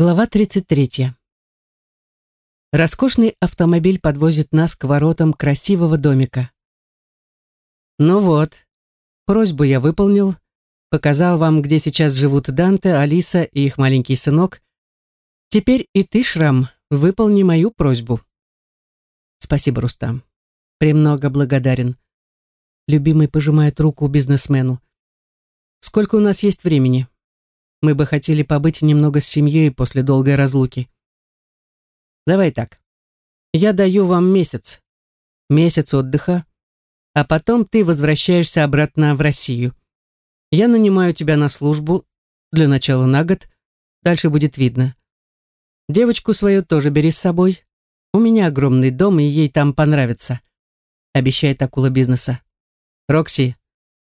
Глава 33. Роскошный автомобиль подвозит нас к воротам красивого домика. Ну вот, просьбу я выполнил, показал вам, где сейчас живут Данте, Алиса и их маленький сынок. Теперь и ты, Шрам, выполни мою просьбу. Спасибо, Рустам. Премного благодарен. Любимый пожимает руку бизнесмену. Сколько у нас есть времени? Мы бы хотели побыть немного с семьей после долгой разлуки. Давай так. Я даю вам месяц. Месяц отдыха, а потом ты возвращаешься обратно в Россию. Я нанимаю тебя на службу, для начала на год, дальше будет видно. Девочку свою тоже бери с собой. У меня огромный дом, и ей там понравится. Обещает акула бизнеса. Рокси,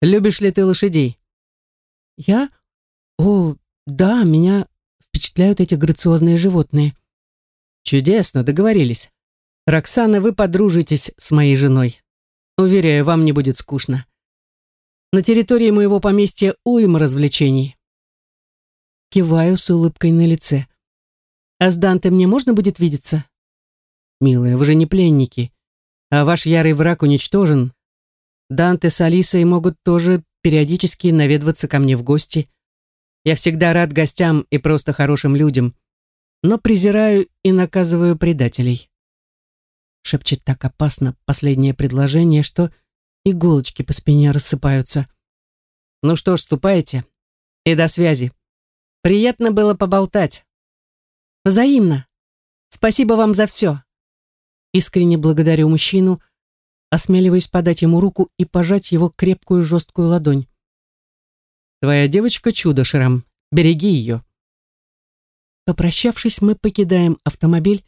любишь ли ты лошадей? Я? О, да, меня впечатляют эти грациозные животные. Чудесно, договорились. Роксана, вы подружитесь с моей женой. Уверяю, вам не будет скучно. На территории моего поместья уйма развлечений. Киваю с улыбкой на лице. А с Данте мне можно будет видеться? Милая, вы же не пленники, а ваш ярый враг уничтожен. Данте с Алисой могут тоже периодически наведываться ко мне в гости. Я всегда рад гостям и просто хорошим людям, но презираю и наказываю предателей. Шепчет так опасно последнее предложение, что иголочки по спине рассыпаются. Ну что ж, ступайте. И до связи. Приятно было поболтать. Взаимно. Спасибо вам за все. Искренне благодарю мужчину, осмеливаясь подать ему руку и пожать его крепкую жесткую ладонь. Твоя девочка чудо, Шрам. Береги ее. Попрощавшись, мы покидаем автомобиль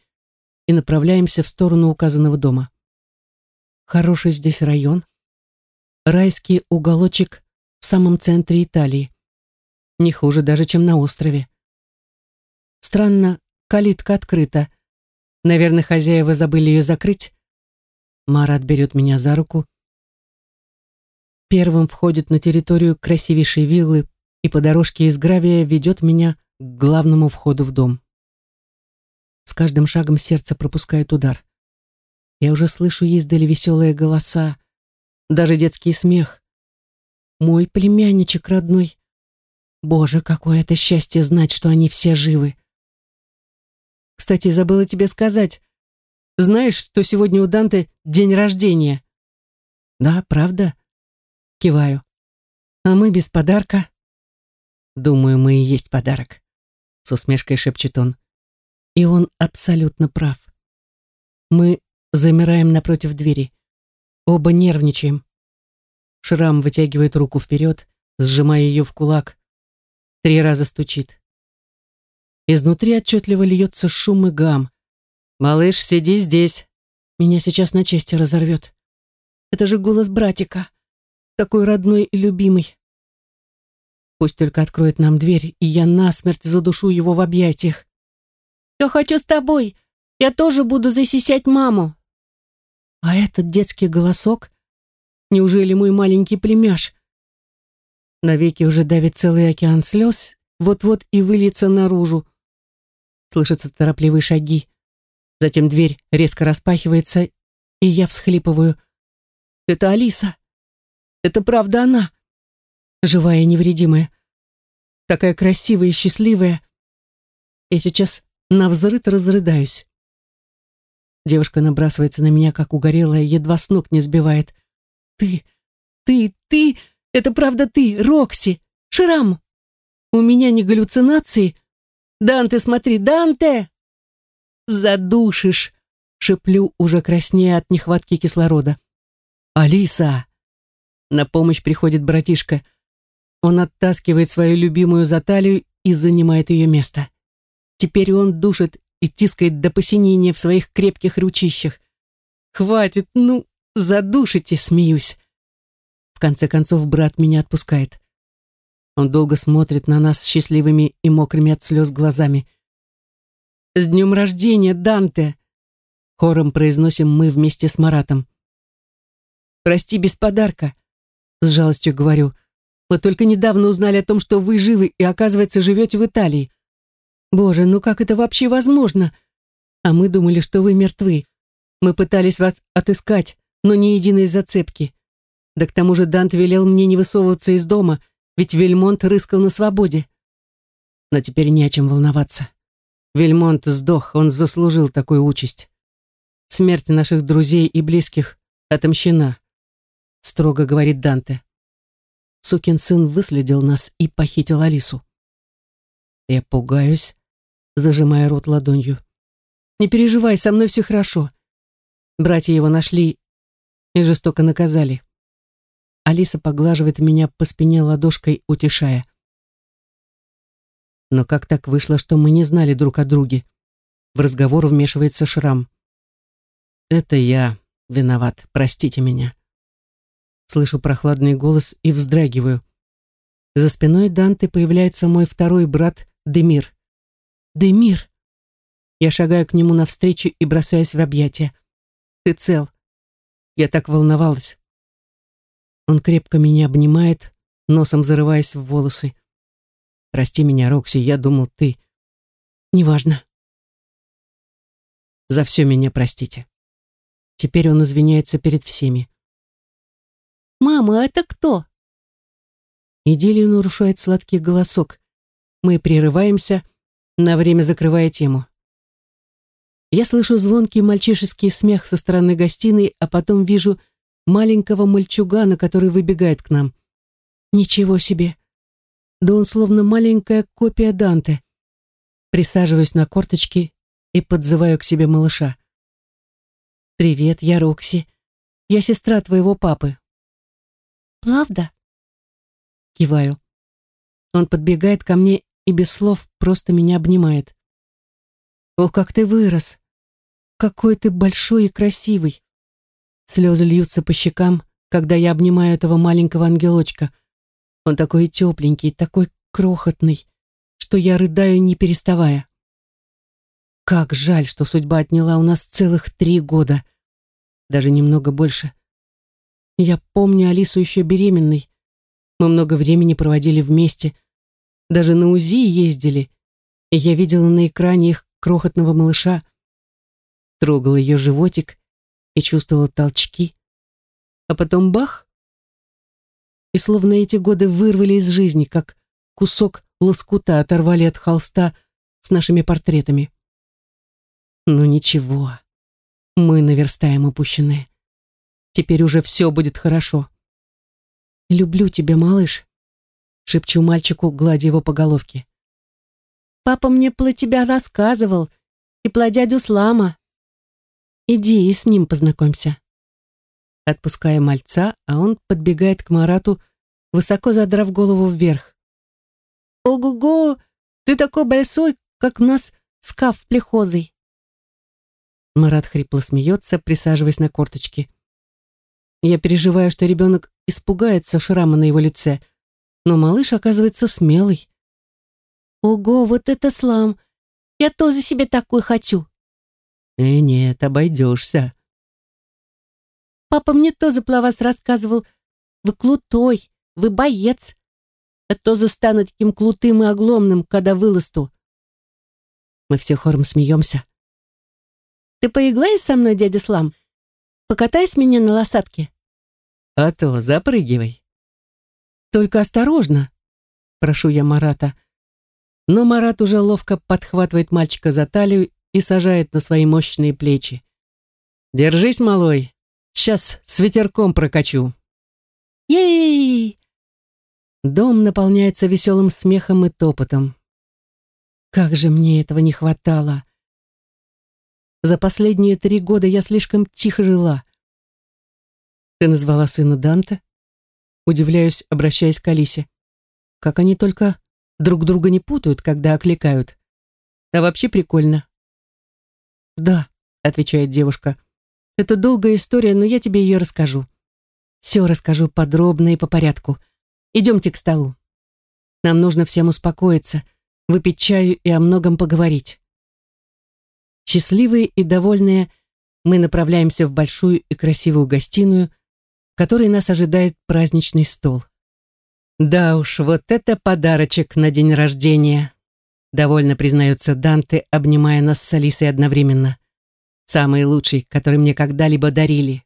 и направляемся в сторону указанного дома. Хороший здесь район. Райский уголочек в самом центре Италии. Не хуже даже, чем на острове. Странно, калитка открыта. Наверное, хозяева забыли ее закрыть. Марат берет меня за руку первым входит на территорию красивейшей виллы и по дорожке из гравия ведет меня к главному входу в дом. С каждым шагом сердце пропускает удар. Я уже слышу издали веселые голоса, даже детский смех. Мой племянничек родной. Боже, какое это счастье знать, что они все живы. Кстати, забыла тебе сказать. Знаешь, что сегодня у Данте день рождения? Да, правда? Киваю. А мы без подарка? Думаю, мы и есть подарок. С усмешкой шепчет он. И он абсолютно прав. Мы замираем напротив двери. Оба нервничаем. Шрам вытягивает руку вперед, сжимая ее в кулак. Три раза стучит. Изнутри отчетливо льется шум и гам. «Малыш, сиди здесь!» Меня сейчас на части разорвет. Это же голос братика такой родной и любимый. Пусть только откроет нам дверь, и я насмерть задушу его в объятиях. «Я хочу с тобой! Я тоже буду защищать маму!» А этот детский голосок? Неужели мой маленький племяш? Навеки уже давит целый океан слез, вот-вот и выльется наружу. Слышатся торопливые шаги. Затем дверь резко распахивается, и я всхлипываю. «Это Алиса!» Это правда она. Живая и невредимая. Такая красивая и счастливая. Я сейчас навзрыд разрыдаюсь. Девушка набрасывается на меня, как угорелая, едва с ног не сбивает. Ты, ты, ты, это правда ты, Рокси, Шрам. У меня не галлюцинации. Данте, смотри, Данте! Задушишь, шеплю, уже краснея от нехватки кислорода. Алиса! На помощь приходит братишка. Он оттаскивает свою любимую за талию и занимает ее место. Теперь он душит и тискает до посинения в своих крепких ручищах. «Хватит, ну, задушите!» — смеюсь. В конце концов, брат меня отпускает. Он долго смотрит на нас счастливыми и мокрыми от слез глазами. «С днем рождения, Данте!» Хором произносим мы вместе с Маратом. «Прости без подарка», с жалостью говорю. Мы только недавно узнали о том, что вы живы и, оказывается, живете в Италии. Боже, ну как это вообще возможно? А мы думали, что вы мертвы. Мы пытались вас отыскать, но ни единой зацепки. Да к тому же Дант велел мне не высовываться из дома, ведь Вельмонт рыскал на свободе. Но теперь не о чем волноваться. Вельмонт сдох, он заслужил такую участь. Смерть наших друзей и близких отомщена, строго говорит Данте. Сукин сын выследил нас и похитил Алису. Я пугаюсь, зажимая рот ладонью. Не переживай, со мной все хорошо. Братья его нашли и жестоко наказали. Алиса поглаживает меня по спине ладошкой, утешая. Но как так вышло, что мы не знали друг о друге? В разговор вмешивается Шрам. «Это я виноват, простите меня». Слышу прохладный голос и вздрагиваю. За спиной Данте появляется мой второй брат Демир. «Демир!» Я шагаю к нему навстречу и бросаюсь в объятия. «Ты цел?» Я так волновалась. Он крепко меня обнимает, носом зарываясь в волосы. Прости меня, Рокси, я думал, ты... Неважно. За все меня простите. Теперь он извиняется перед всеми. «Мама, это кто?» Идиллию нарушает сладкий голосок. Мы прерываемся, на время закрывая тему. Я слышу звонкий мальчишеский смех со стороны гостиной, а потом вижу маленького мальчугана, который выбегает к нам. Ничего себе! да он словно маленькая копия Данте. Присаживаюсь на корточки и подзываю к себе малыша. «Привет, я Рокси. Я сестра твоего папы». «Правда?» Киваю. Он подбегает ко мне и без слов просто меня обнимает. «Ох, как ты вырос! Какой ты большой и красивый!» Слезы льются по щекам, когда я обнимаю этого маленького ангелочка — он такой тепленький, такой крохотный, что я рыдаю, не переставая. Как жаль, что судьба отняла у нас целых три года. Даже немного больше. Я помню Алису еще беременной. Мы много времени проводили вместе. Даже на УЗИ ездили. И я видела на экране их крохотного малыша. Трогала ее животик и чувствовала толчки. А потом бах! и словно эти годы вырвали из жизни, как кусок лоскута оторвали от холста с нашими портретами. Но ничего, мы наверстаем упущенное. Теперь уже все будет хорошо. «Люблю тебя, малыш», — шепчу мальчику, гладя его по головке. «Папа мне про тебя рассказывал, и про дядю Слама. Иди и с ним познакомься» отпуская мальца, а он подбегает к Марату, высоко задрав голову вверх. «Ого-го! Ты такой большой, как нас скаф плехозый!» Марат хрипло смеется, присаживаясь на корточки. Я переживаю, что ребенок испугается шрама на его лице, но малыш оказывается смелый. «Ого, вот это слам! Я тоже себе такой хочу!» «Э, нет, обойдешься!» Папа мне тоже про вас рассказывал. Вы клутой, вы боец. А то застану таким клутым и огломным, когда выласту. Мы все хором смеемся. Ты поиграешь со мной, дядя Слам? Покатай с меня на лосатке. А то запрыгивай. Только осторожно, прошу я Марата. Но Марат уже ловко подхватывает мальчика за талию и сажает на свои мощные плечи. «Держись, малой, Сейчас с ветерком прокачу. Ей! Дом наполняется веселым смехом и топотом. Как же мне этого не хватало. За последние три года я слишком тихо жила. Ты назвала сына Данте? Удивляюсь, обращаясь к Алисе. Как они только друг друга не путают, когда окликают. А вообще прикольно. Да, отвечает девушка. Это долгая история, но я тебе ее расскажу. Все расскажу подробно и по порядку. Идемте к столу. Нам нужно всем успокоиться, выпить чаю и о многом поговорить. Счастливые и довольные, мы направляемся в большую и красивую гостиную, которой нас ожидает праздничный стол. Да уж, вот это подарочек на день рождения. Довольно признается Данте, обнимая нас с Алисой одновременно. Самый лучший, который мне когда-либо дарили.